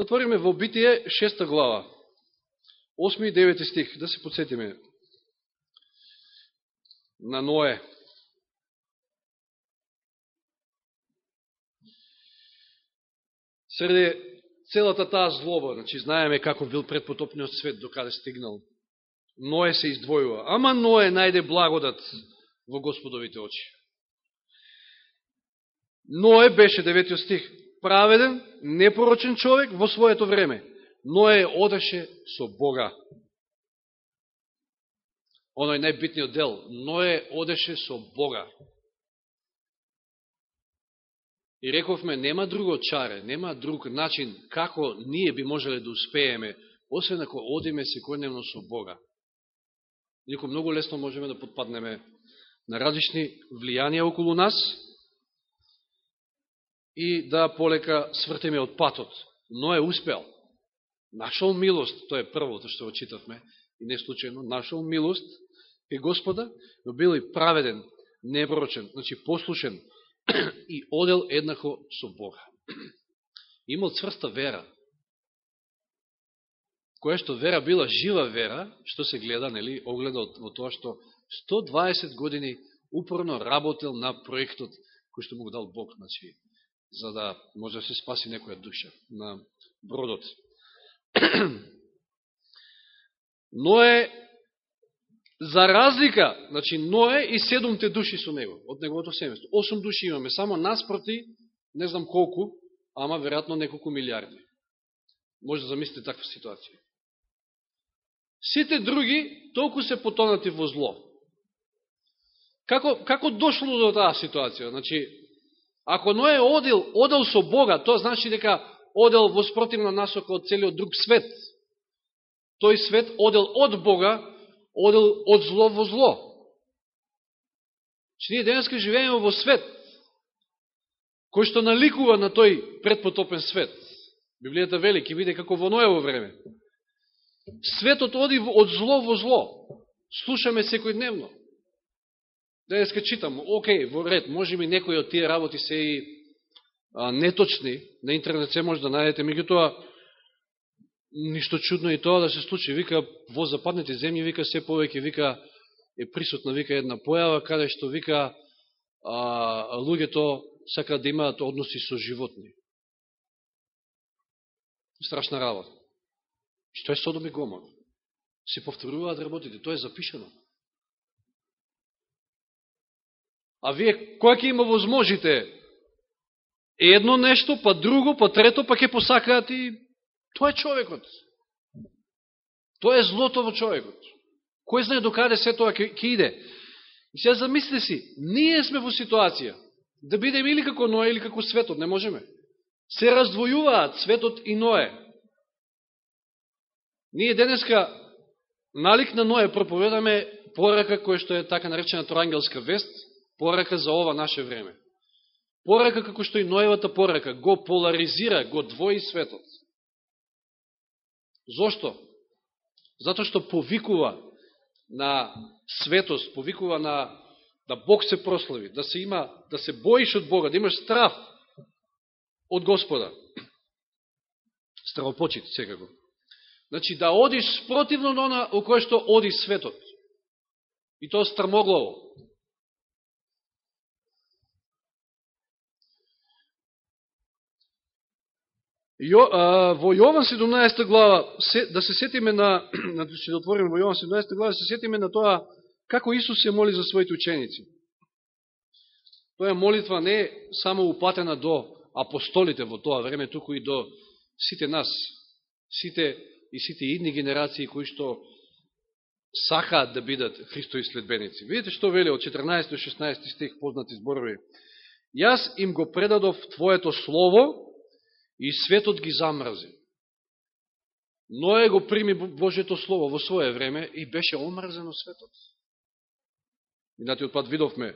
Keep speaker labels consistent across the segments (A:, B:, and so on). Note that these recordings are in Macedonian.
A: Да отвориме во Битие, шеста глава, 8 и 9 стих, да се подсетиме на Ное. Среде целата таа злоба, значи знаеме како бил предпотопниот свет, докаде стигнал. Ное се издвојува. Ама Ное најде благодат во Господовите очи. Ное беше, деветиот стих, праведен, непорочен човек во своето време. но е одеше со Бога. Оној најбитниот дел. но е одеше со Бога. И рековме, нема друго чаре, нема друг начин како ние би можеле да успееме, освен ако одиме секојдневно со Бога. Иако многу лесно можеме да подпаднеме на различни влијанија околу нас и да полека свртиме од патот. Но е успел. Нашол милост, тоа е првото што го читавме, и не случайно, нашол милост и Господа, но бил и праведен, непрочен, значи послушен, и одел еднако со Бога. Имал цврста вера, која што вера била жива вера, што се гледа, нели, огледа во тоа што 120 години упорно работел на проектот кој што му го дал Бог, значи, за да може да се спаси некоја душа на бродот. Ное За разлика, значи Ное и седумте души со него, од неговото семејство. Осум души имаме, само наспроти, не знам колку, ама веројатно неколку милиарди. Може да замислите таква ситуација. Сите други толку се потонати во зло. Како, како дошло до таа ситуација? Значи, ако Ное одел, одел со Бога, тоа значи дека одел во спротивна насока од целиот друг свет. Тој свет одел од Бога, одел од зло во зло. Че ние денеска живееме во свет, кој што наликува на тој предпотопен свет. Библијата вели, ке биде како во Ноево време. Светот оди од зло во зло. Слушаме секој дневно. Денеска читам, окей, во ред, може ми некои од тие работи се и а, неточни, на интернет се може да најдете, меѓутоа, ништо чудно и тоа да се случи. Вика, во западните земји, вика, се повеќе, вика, е присутна, вика, една појава, каде што, вика, а, луѓето сакаат да имаат односи со животни. Страшна работа. Што е Содом и Гомор? Се повторуваат работите, тоа е запишено. А вие, кој ќе има возможите едно нешто, па друго, па трето, па ќе посакаат и Тоа е човекот. Тоа е злото во човекот. Кој знае докаде се тоа ќе иде? И сега замисли си, ние сме во ситуација да бидеме или како Ное, или како светот, не можеме. Се раздвојуваат светот и Ное. Ние денеска налик на Ное проповедаме порака која што е така наречена Торангелска вест, порака за ова наше време. Порака како што и Ноевата порака го поларизира, го двои светот. Зошто? Зато што повикува на светост, повикува на да Бог се прослави, да се има, да се боиш од Бога, да имаш страв од Господа. Стравопочит, секако. Значи, да одиш спротивно на она у кое што оди светот. И тоа страмоглаво. Јо, а, во Јован 17 глава, се, да се сетиме на, на да отвориме во Јован 17 глава, да се сетиме на тоа како Исус се моли за своите ученици. Тоа молитва не е само упатена до апостолите во тоа време, туку и до сите нас, сите и сите идни генерации кои што сакаат да бидат Христови следбеници. Видите што вели од 14 до 16 стих познати зборови. Јас им го предадов Твоето Слово, И светот ги замрази. Ное го прими Божето Слово во своје време и беше омрзено светот. Минатиот пат видовме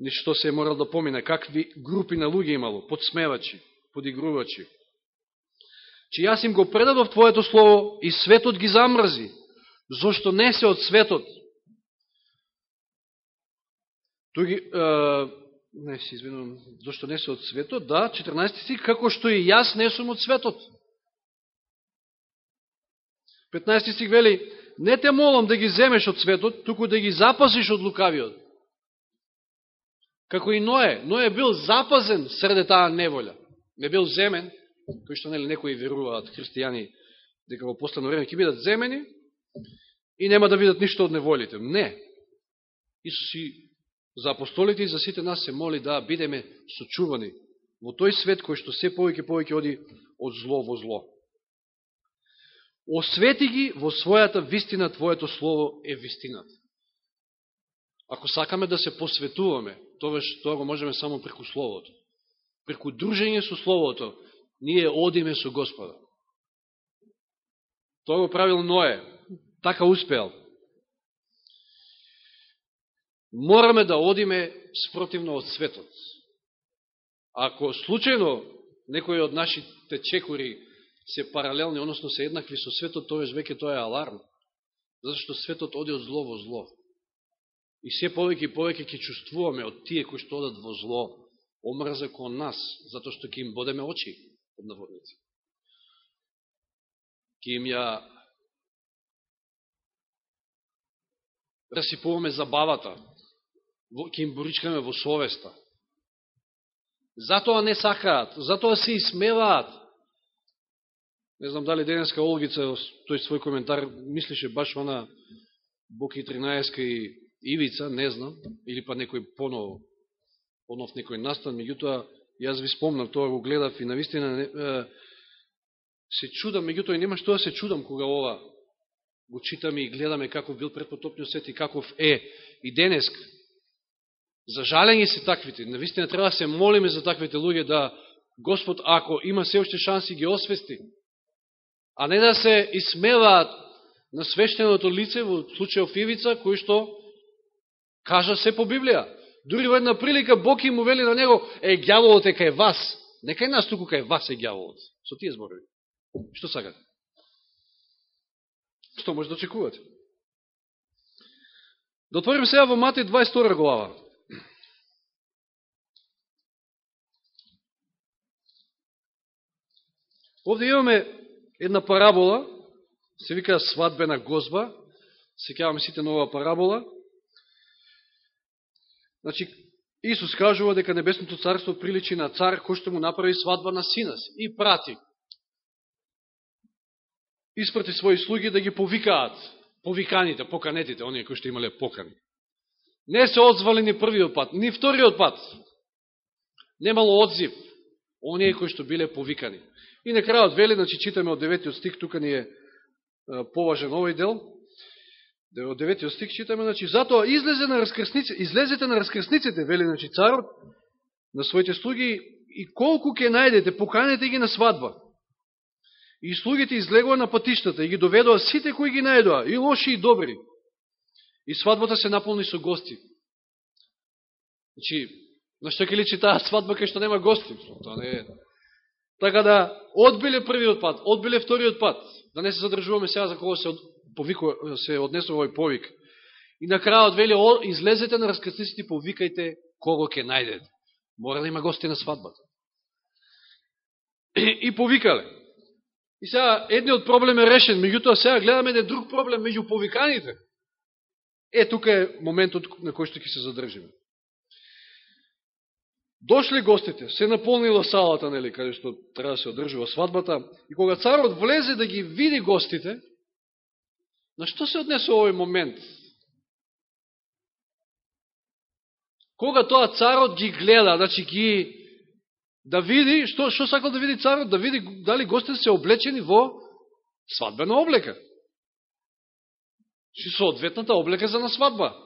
A: ништо се е морал да помине, какви групи на луѓе имало, подсмевачи, подигрувачи. Че јас им го предадов Твоето Слово и светот ги замрзи, зашто не се од светот. Туги, е, не се извинувам, зашто не се од светот, да, 14 стих, како што и јас не сум од светот. 15 стих вели, не те молам да ги земеш од светот, туку да ги запазиш од лукавиот. Како и Ное, Ное бил запазен среде таа неволја. Не бил земен, кој што нели некои веруваат христијани дека во последно време ќе бидат земени и нема да видат ништо од неволите. Не. Исус и за апостолите и за сите нас се моли да бидеме сочувани во тој свет кој што се повеќе повеќе оди од зло во зло. Освети ги во својата вистина, Твоето Слово е вистината. Ако сакаме да се посветуваме, тоа тоа го можеме само преку Словото. Преку дружење со Словото, ние одиме со Господа. Тоа го правил Ное, така успеал. Мораме да одиме спротивно од светот. Ако случајно некој од нашите чекури се паралелни, односно се еднакви со светот, тоа веќе тоа е аларм. затоа што светот оди од зло во зло. И се повеќе и повеќе ќе чувствуваме од тие кои што одат во зло, омраза кон нас, затоа што ќе им бодеме очи, од наводници. Ке им ја расипуваме забавата, ќе им боричкаме во совеста. Затоа не сакаат, затоа се исмеваат, Не знам дали денеска Олгица, тој свој коментар, мислише баш она Боки 13 и Ивица, не знам, или па некој понов, понов некој настан, меѓутоа, јас ви спомнам, тоа го гледав и навистина се чудам, меѓутоа нема што да се чудам кога ова го читаме и гледаме каков бил предпотопниот свет и каков е и денеска. За жалење се таквите. Навистина треба да се молиме за таквите луѓе да Господ, ако има се уште шанси, ги освести а не да се исмеваат на свештеното лице во случајов Ивица, кој што кажа се по Библија. Дури во една прилика Бог им увели на него, е, гјаволот е кај вас. Не кај нас, туку кај вас е гјаволот. Со тие зборови. Што сакате? Што може да очекувате? Да отворим сега во Матеј 22 глава. Овде имаме една парабола, се вика свадбена гозба, кјаваме сите на оваа парабола. Значи, Исус кажува дека Небесното царство приличи на цар кој што му направи свадба на сина си и прати. Испрати своји слуги да ги повикаат, повиканите, поканетите, оние кои што имале покани. Не се одзвали ни првиот пат, ни вториот пат. Немало одзив, оние кои што биле повикани. И на крајот вели, значи читаме од деветиот стих, тука ни е поважен овој дел, од деветиот стих читаме, значи, затоа излезе на раскрсниците, излезете на раскрсниците, вели, значи, царот, на своите слуги, и колку ќе најдете, поканете ги на свадба. И слугите излегува на патиштата и ги доведоа сите кои ги најдоа, и лоши и добри. И свадбата се наполни со гости. Значи, на што ќе личи таа свадба кај што нема гости? Тоа не е Така да, одбиле првиот пат, одбиле вториот пат, да не се задржуваме сега за кого се, од, повико, се однесува овој повик. И на крајот вели, излезете на раскрсниците и повикајте кого ќе најдете. Мора да има гости на свадбата. И, и повикале. И сега едниот проблем е решен, меѓутоа сега гледаме еден друг проблем меѓу повиканите. Е, тука е моментот на кој што ќе се задржиме. Дошли гостите, се наполнила салата, нели, каде што треба да се одржува свадбата, и кога царот влезе да ги види гостите, на што се однесе овој момент? Кога тоа царот ги гледа, значи ги да види, што, што сакал да види царот, да види дали гостите се облечени во свадбена облека. Чи соодветната облека за на свадба.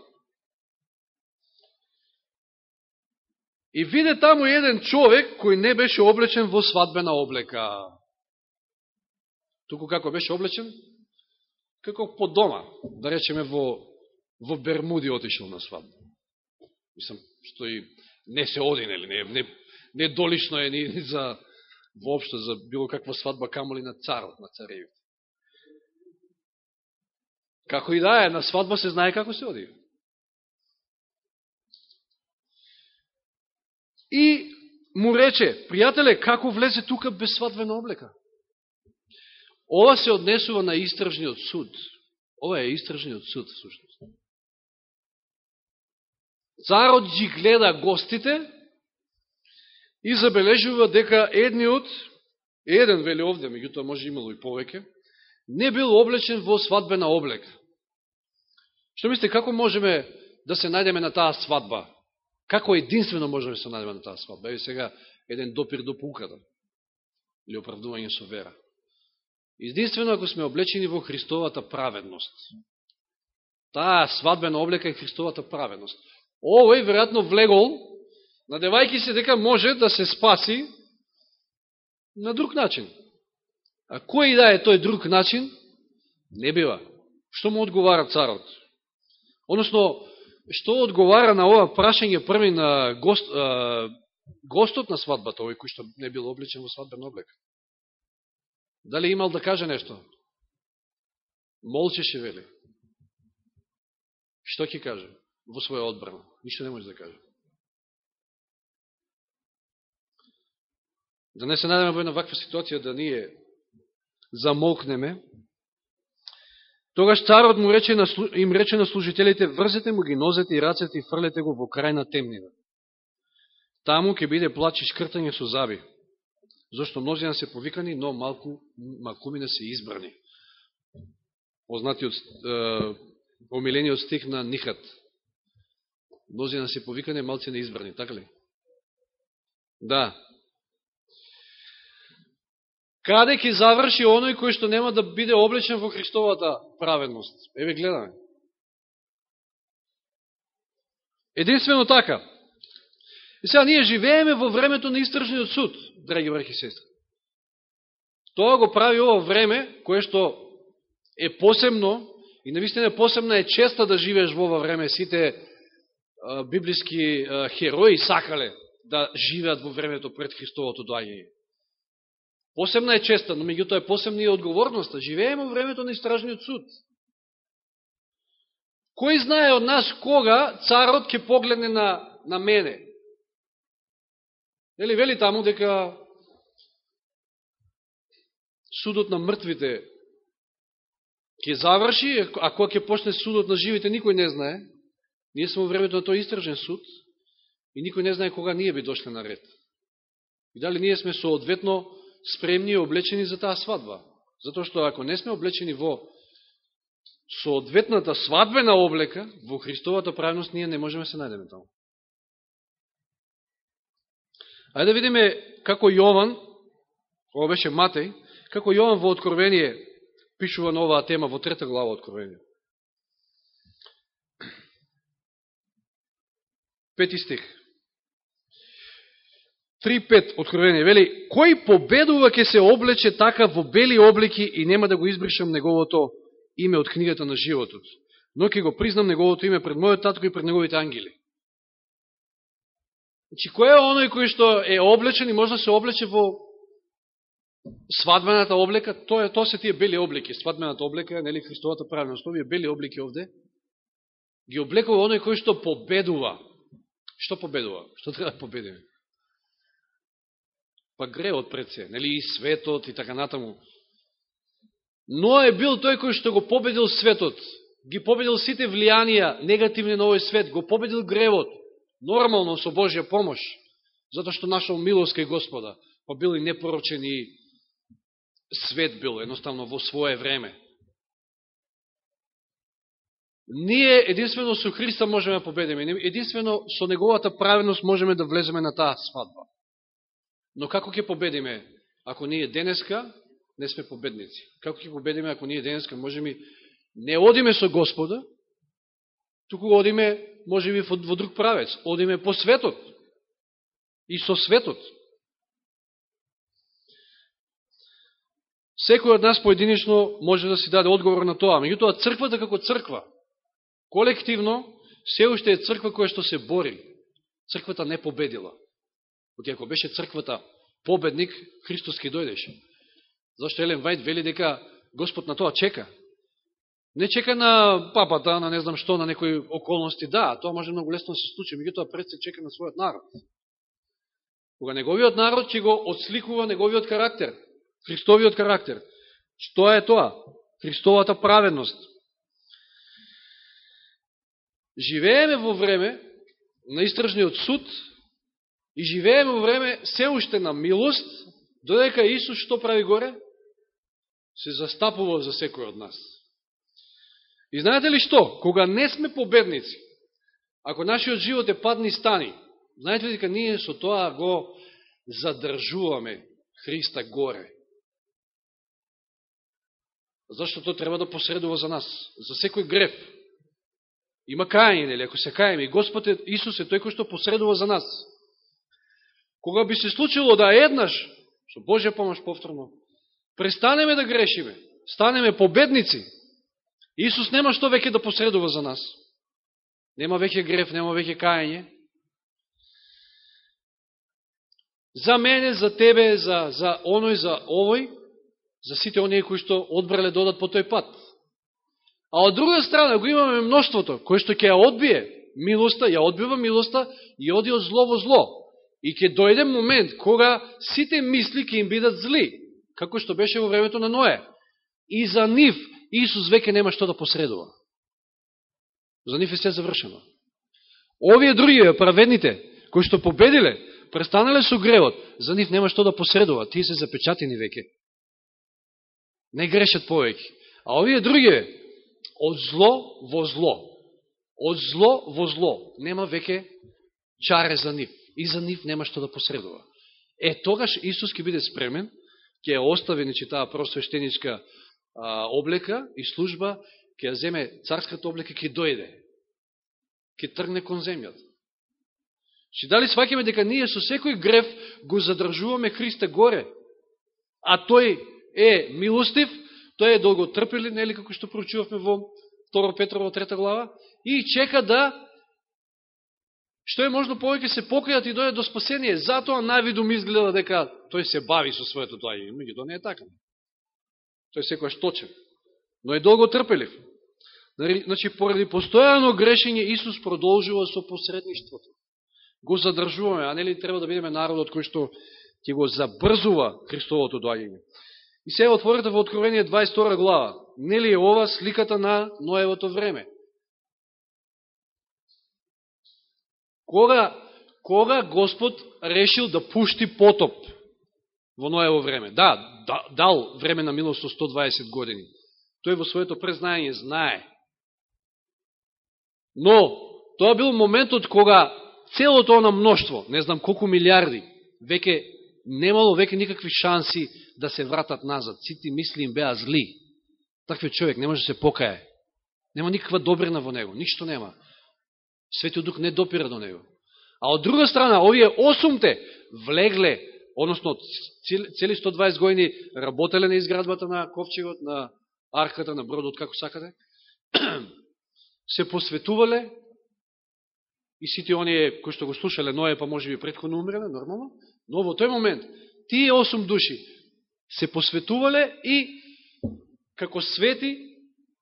A: И виде таму еден човек кој не беше облечен во свадбена облека. Туку како беше облечен? Како по дома, да речеме во, во Бермуди отишел на свадба. Мислам, што и не се оди, нели, не, не, не долично е ни, ни за воопшто за било каква свадба, камоли на царот, на царевите. Како и да е, на свадба се знае како се оди. И му рече, пријателе, како влезе тука без свадбена облека? Ова се однесува на истражниот суд. Ова е истражниот суд, всушност. Царот ги гледа гостите и забележува дека едниот, еден вели овде, меѓутоа може имало и повеќе, не бил облечен во свадбена облека. Што мислите, како можеме да се најдеме на таа свадба? Како единствено можеме да се најдеме на таа свадба? Еви сега еден допир до пуката. Или оправдување со вера. Единствено ако сме облечени во Христовата праведност. Таа свадбена облека е Христовата праведност. Овој веројатно влегол, надевајки се дека може да се спаси на друг начин. А кој да е тој друг начин? Не бива. Што му одговара царот? Односно, што одговара на ова прашање први на гост, а, гостот на свадбата, овој кој што не бил обличен во свадбен облек? Дали имал да каже нешто? Молчеше, вели. Што ќе каже во своја одбрана? Ништо не може да каже. Да не се надаме во една ваква ситуација да ние замолкнеме, тогаш царот му рече на, им рече на служителите, врзете му ги нозете и рацете и фрлете го во крај на темнина. Таму ќе биде плач и шкртање со заби, зашто мнозина се повикани, но малку, малкумина се избрани. Познатиот, е, омилениот стих на Нихат. Мнозина се повикани, малци не избрани, така ли? Да, Каде ќе заврши оној кој што нема да биде облечен во Христовата праведност? Еве гледаме. Единствено така. И сега ние живееме во времето на истражниот суд, драги брахи и сестри. Тоа го прави ова време, кое што е посебно, и навистина посебна е честа да живееш во ова време, сите а, библиски а, херои сакале да живеат во времето пред Христовото доаѓање. Посебна е честа, но меѓутоа е посебна и одговорноста. Живееме во времето на истражниот суд. Кој знае од нас кога царот ќе погледне на, на мене? Нели вели таму дека судот на мртвите ќе заврши, а кога ќе почне судот на живите, никој не знае. Ние сме во времето на тој истражен суд и никој не знае кога ние би дошле на ред. И дали ние сме соодветно спремни и облечени за таа свадба. Затоа што ако не сме облечени во соодветната свадбена облека, во Христовата правност, ние не можеме да се најдеме таму. Ајде да видиме како Јован, ова беше Матеј, како Јован во Откровение пишува на оваа тема во трета глава Откровение. Пети стих. 3.5 Откровение вели, кој победува ќе се облече така во бели облики и нема да го избришам неговото име од книгата на животот, но ќе го признам неговото име пред мојот татко и пред неговите ангели. Значи, кој е оној кој што е облечен и може да се облече во свадбената облека? Тоа, е, тоа се тие бели облики. Свадбената облека, нели Христовата правилност, овие бели облики овде, ги облекува оној кој што победува. Што победува? Што треба да победиме? Па греот пред се, нели, и светот и така натаму. Но е бил тој кој што го победил светот, ги победил сите влијанија негативни на овој свет, го победил гревот, нормално со Божја помош, затоа што нашол милост кај Господа, па бил и непорочен и свет бил, едноставно, во свое време. Ние единствено со Христа можеме да победиме, единствено со Неговата праведност можеме да влеземе на таа свадба. Но како ќе победиме ако ние денеска не сме победници? Како ќе победиме ако ние денеска можеме не одиме со Господа, туку одиме можеби во, во друг правец, одиме по светот и со светот. Секој од нас поединично може да си даде одговор на тоа. Меѓутоа, црквата како црква, колективно, се уште е црква која што се бори. Црквата не победила. Оке, ако беше црквата победник, Христос ке дојдеше. Зашто Елен Вајд вели дека Господ на тоа чека. Не чека на папата, на не знам што, на некои околности. Да, тоа може многу лесно да се случи, меѓутоа пред се чека на својот народ. Кога неговиот народ ќе го отсликува неговиот карактер, Христовиот карактер. Што е тоа? Христовата праведност. Живееме во време на истражниот суд и живееме во време се уште на милост, додека Исус што прави горе? Се застапува за секој од нас. И знаете ли што? Кога не сме победници, ако нашиот живот е падни стани, знаете ли дека ние со тоа го задржуваме Христа горе? Зашто тоа треба да посредува за нас, за секој греф. Има кајање, нели, ако се кајаме. И Господ е, Исус е тој кој што посредува за нас. Кога би се случило да еднаш, со Божја помош повторно, престанеме да грешиме, станеме победници, Исус нема што веќе да посредува за нас. Нема веќе греф, нема веќе кајање. За мене, за тебе, за, за оној, за овој, за сите оние кои што одбрале да додат по тој пат. А од друга страна го имаме мноштвото, кој што ќе ја одбие милоста, ја одбива милоста и оди од зло во зло. И ќе дојде момент кога сите мисли ќе им бидат зли, како што беше во времето на Ное. И за нив Исус веќе нема што да посредува. За нив е се завршено. Овие други, праведните, кои што победиле, престанале со гревот, за нив нема што да посредува. Тие се запечатени веќе. Не грешат повеќе. А овие други од зло во зло. Од зло во зло. Нема веќе чаре за нив. И за нив нема што да посредува. Е, тогаш Исус ќе биде спремен, ќе остави нечи таа просвещеничка а, облека и служба, ќе ја земе царската облека, ќе дојде. Ќе тргне кон земјата. Чи дали сваќаме дека ние со секој греф го задржуваме Христа горе, а тој е милостив, Тој е долго трпели, нели, како што проучувавме во 2 Петрово 3 глава, и чека да што е можно повеќе се покајат и дојат до спасение. Затоа највидум изгледа дека тој се бави со своето доаѓање. Меѓу тоа не е така. Тој секојаш точен. Но е долго трпелив. Значи, поради постојано грешење, Исус продолжува со посредништвото. Го задржуваме, а нели треба да бидеме народот кој што ќе го забрзува Христовото доаѓање. И се отворите во Откровение 22 глава. Нели е ова сликата на Ноевото време? Кога, кога Господ решил да пушти потоп во Ноево време? Да, да дал време на милост 120 години. Тој во своето презнање знае. Но, тоа бил моментот кога целото оно мноштво, не знам колку милиарди, веќе немало веќе никакви шанси да се вратат назад. Сите мисли им беа зли. Таквиот човек не може да се покае. Нема никаква добрина во него. Ништо нема. Светиот Дух не допира до него. А од друга страна, овие осумте влегле, односно цели 120 години работеле на изградбата на ковчегот, на арката, на бродот, како сакате, се посветувале и сите оние кои што го слушале Ное, па може би предходно умреле, нормално, но во тој момент, тие осум души се посветувале и како свети,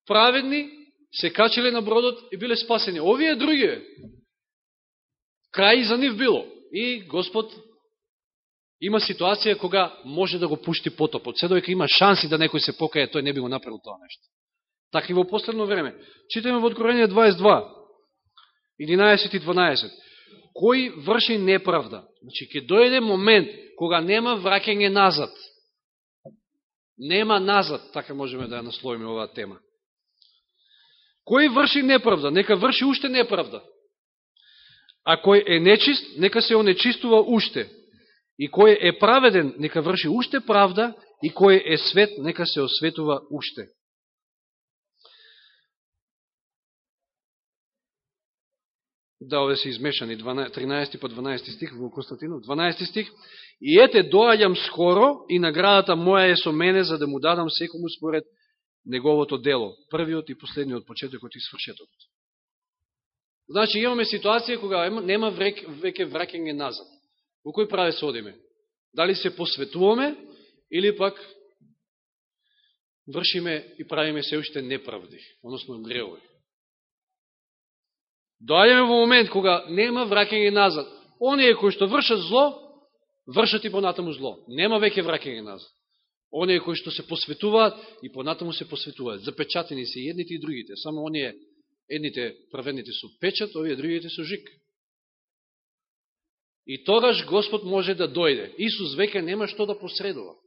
A: праведни, се качеле на бродот и биле спасени. Овие други, крај за нив било. И Господ има ситуација кога може да го пушти потопот. Се дојка има шанси да некој се покае, тој не би го направил тоа нешто. Така и во последно време. Читаме во Откровение 22, 11 и 12. Кој врши неправда? Значи, ќе дојде момент кога нема враќање назад. Нема назад, така можеме да ја насловиме оваа тема. Кој врши неправда, нека врши уште неправда. А кој е нечист, нека се онечистува уште. И кој е праведен, нека врши уште правда, и кој е свет, нека се осветува уште. Да, овде се измешани 13 по 12 стих во Константинов, 12 стих. И ете, доаѓам скоро и наградата моја е со мене за да му дадам секому според неговото дело. Првиот и последниот почетокот и свршетокот. Значи имаме ситуација кога нема веќе враќање назад. Во кој праве се одиме? Дали се посветуваме или пак вршиме и правиме се уште неправди, односно греови. Доаѓаме во момент кога нема враќање назад. Оние кои што вршат зло, вршат и понатаму зло. Нема веќе враќање назад. Оние кои што се посветуваат и понатаму се посветуваат. Запечатени се едните и другите. Само оние едните праведните со печат, овие другите со жик. И тогаш Господ може да дојде. Исус веќе нема што да посредува.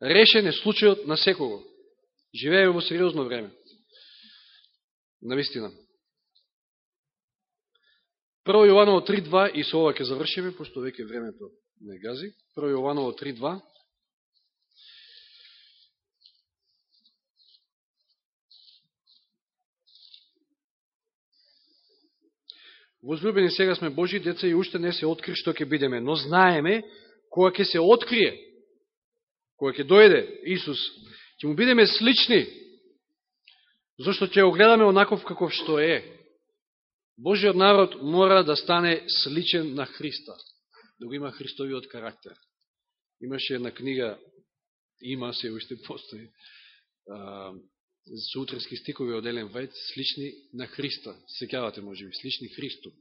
A: Решен е случајот на секого. Живееме во сериозно време. Навистина. Прво Јованово 3.2 и со ова ќе завршиме, пошто веќе времето не гази. Прво Јованово 3.2. Возлюбени, сега сме Божи деца и уште не се откри што ќе бидеме, но знаеме кога ќе се открие, кога ќе дојде Исус, ќе му бидеме слични, зашто ќе го гледаме онаков каков што е. Божиот народ мора да стане сличен на Христа, да го има Христовиот карактер. Имаше една книга, има се уште постои, со стикови од Елен Вајд, слични на Христа. Секјавате, може би, слични Христу.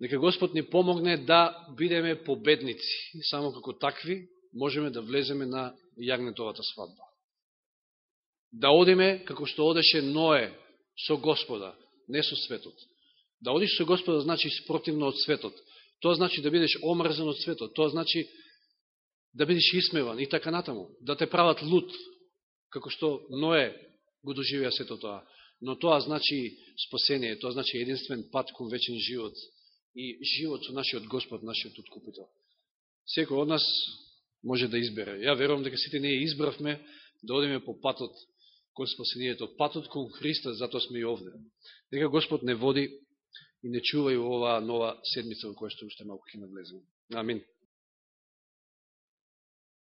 A: Нека Господ ни помогне да бидеме победници. Само како такви можеме да влеземе на јагнетовата свадба. Да одиме како што одеше Ное со Господа, не со светот. Да одиш со Господа значи спротивно од светот. Тоа значи да бидеш омрзен од светот. Тоа значи да бидеш исмеван и така натаму. Да те прават луд, како што Ное го доживеа сето тоа. Но тоа значи спасение, тоа значи единствен пат кон вечен живот и живот со нашиот Господ, нашиот откупител. Секој од нас може да избере. Ја верувам дека сите ние избравме да одиме по патот кон спасението, патот кон Христа, затоа сме и овде. Дека Господ не води и не чувај оваа нова седмица во која што уште малку ќе навлеземе. Амин.